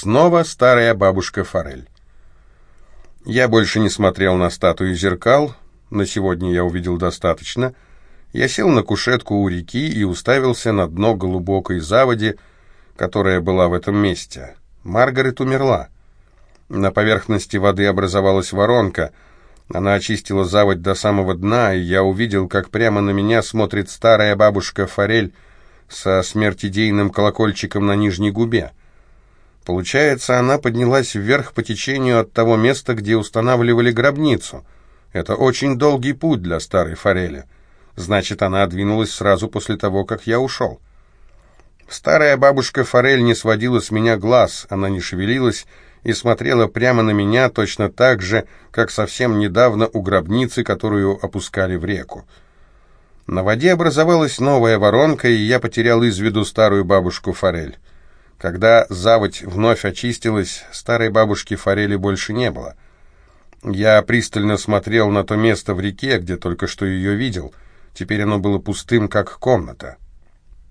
Снова старая бабушка Форель. Я больше не смотрел на статую зеркал, на сегодня я увидел достаточно. Я сел на кушетку у реки и уставился на дно глубокой заводи, которая была в этом месте. Маргарет умерла. На поверхности воды образовалась воронка. Она очистила заводь до самого дна, и я увидел, как прямо на меня смотрит старая бабушка Форель со смертидейным колокольчиком на нижней губе. Получается, она поднялась вверх по течению от того места, где устанавливали гробницу. Это очень долгий путь для старой форели. Значит, она двинулась сразу после того, как я ушел. Старая бабушка Форель не сводила с меня глаз, она не шевелилась и смотрела прямо на меня точно так же, как совсем недавно у гробницы, которую опускали в реку. На воде образовалась новая воронка, и я потерял из виду старую бабушку Форель. Когда заводь вновь очистилась, старой бабушки Форели больше не было. Я пристально смотрел на то место в реке, где только что ее видел. Теперь оно было пустым, как комната.